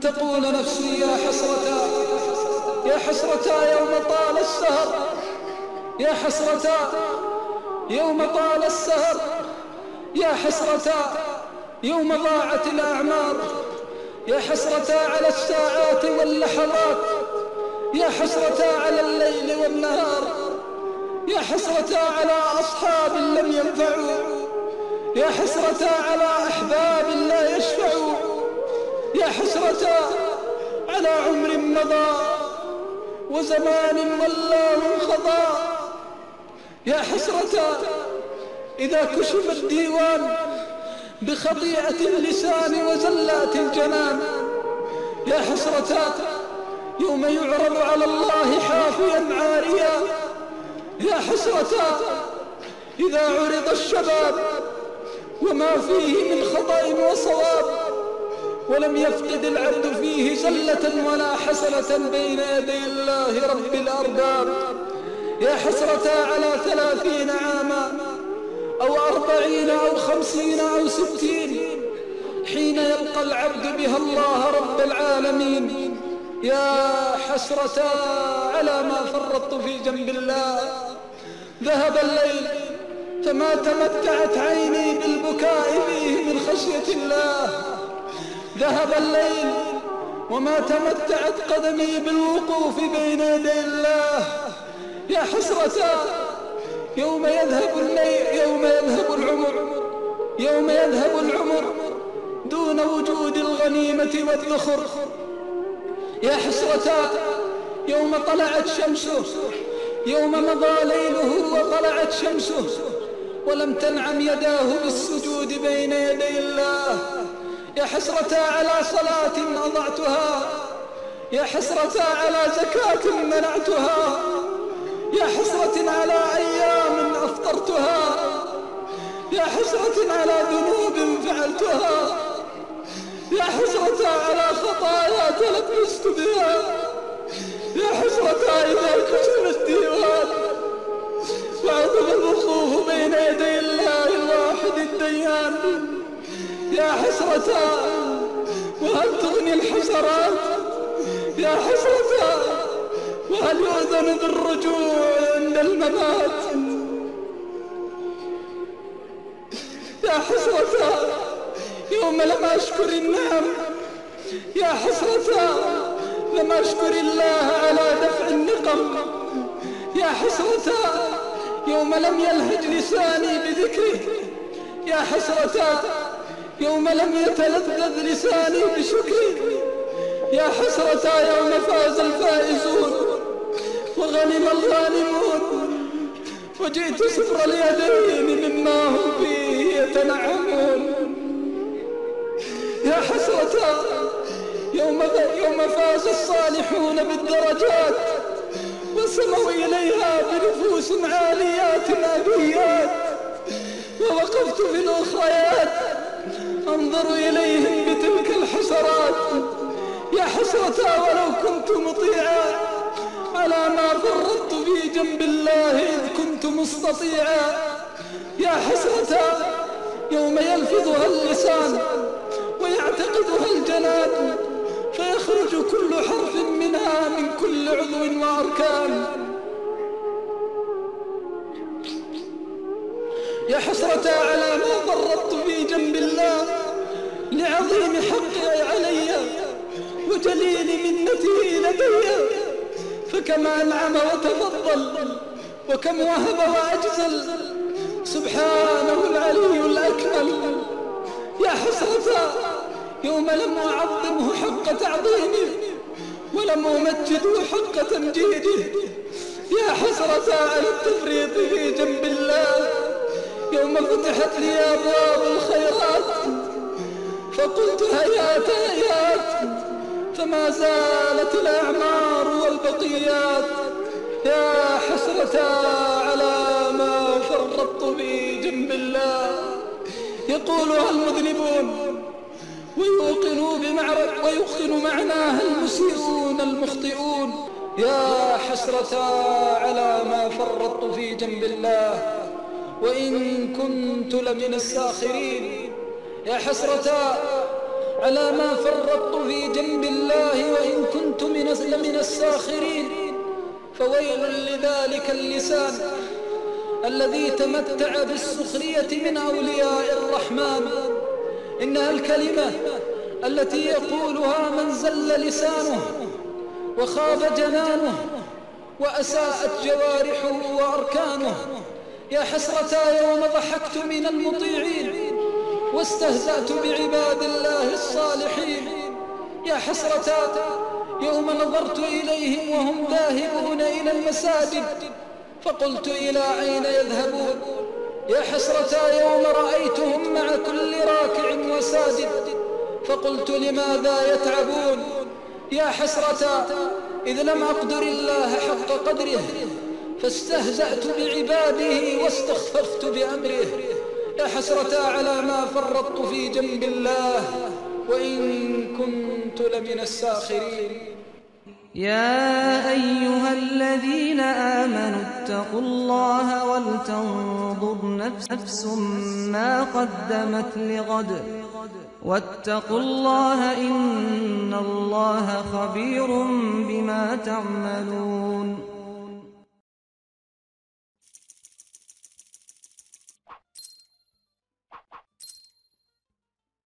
أن تقول نفسي يا حسرتا يا حسرتا يوم طال السهر يا حسرتا يوم طال السهر يا حسرتا يوم ضاعت الأعمار يا حسرتا على الساعات واللحظات يا حسرتا على الليل والنهار يا حسرتا على أصحاب لم ينفعوا يا حسرتا على أحباب لا يشفعوا. يا حسرتا على عمر مضى وزمان ولاه انقضى يا حسرتا إذا كشف الديوان بخطيئة اللسان وزلات الجنان. يا حسرتا يوم يعرض على الله حافيا عاريا. يا حسرتا إذا عرض الشباب وما فيه من خطأ وصواب. ولم يفقد العبد فيه زلة ولا حسنة بين يدي الله رب الأرباب. يا حسرتا على ثلاثين عاما أو أربعين أو خمسين أو ستين حين يلقى العبد بها الله رب العالمين. يا حسرتا على ما فرطت في جنب الله. ذهب الليل فما تمتعت عيني بالبكاء فيه من خشية الله. ذهب الليل وما تمتعت قدمي بالوقوف بين يدي الله. يا حسرتا يوم يذهب الليل يوم يذهب العمر يوم يذهب العمر دون وجود الغنيمة والذخر. يا حسرتا يوم طلعت شمسه يوم مضى ليله وطلعت شمسه ولم تنعم يداه بالسجود بين يدي الله. يا حسرة على صلاة أضعتها يا حسرة على زكاة منعتها يا حسرة على أيام أفطرتها يا حسرة على ذنوب فعلتها يا حسرة على خطايا تلبست بها يا حسرة إذا كتب الديوان. وعظم الوقوف بين يدي الله الواحد الديان. يا حسرة وهل تغني الحسرات؟ يا حسرة وهل يؤذن بالرجوع عند الممات؟ يا حسرة يوم لم أشكر النعم يا حسرة لم أشكر الله على دفع النقم. يا حسرة يوم لم يلهج لساني بذكره يا حسرة يوم لم يتلذذ لساني بشكره يا حسرة يوم فاز الفائزون. وغنم الغانمون. وجئت سفر اليدين مما هم فيه يتنعمون. يا حسرة يوم, يوم فاز الصالحون بالدرجات. وسموا إليها بنفوس عاليات أبيات ووقفت في الأخريات حسرة ولو كنت مطيعا. على ما فرطت في جنب الله إذ كنت مستطيعا. يا حسرة يوم يلفظها اللسان ويعتقدها الجنان فيخرج كل حرف منها من كل عضو وأركان. يا حسرة على ما فرطت في جنب الله لعظيم حقي علي. وجليل منته لدي فكم أنعم وتفضل وكم وهب وأجزل. سبحانه العلي الأكمل. يا حسرة يوم لم أعظمه حق تعظيمه ولم أمجده حق تمجيده يا حسرة على التفريط في جنب الله يوم فتحت لي أبواب الخيرات فقلت هيات هيات فما زالت الأعمار والبقيات. يا حسرة على ما فرطت في جنب الله. يقولها المذنبون ويوقنوا بمعرف ويوقن معناها المسيئون المخطئون. يا حسرة على ما فرطت في جنب الله. وإن كنت لمن الساخرين. يا حسرة على ما فرطت في جنب الله الساخرين. فويل لذلك اللسان الذي تمتع بالسخرية من أولياء الرحمن. إنها الكلمة التي يقولها من زل لسانه وخاب جنانه وأساءت جوارحه وأركانه يا حسرتا يوم ضحكت من المطيعين واستهزأت بعباد الله الصالحين. يا حسرتا يوم نظرت إليهم وهم ذاهبون إلى المساجد فقلت إلى أين يذهبون؟ يا حسرتا يوم رأيتهم مع كل راكع وساجد فقلت لماذا يتعبون؟ يا حسرتا إذ لم أقدر الله حق قدره فاستهزأت بعباده واستخففت بأمره. يا حسرتا على ما فرطت في جنب الله وإن كنت لمن الساخرين. يا أيها الذين آمنوا اتقوا الله ولتنظر نفس ما قدمت لغد. واتقوا الله إن الله خبير بما تعملون.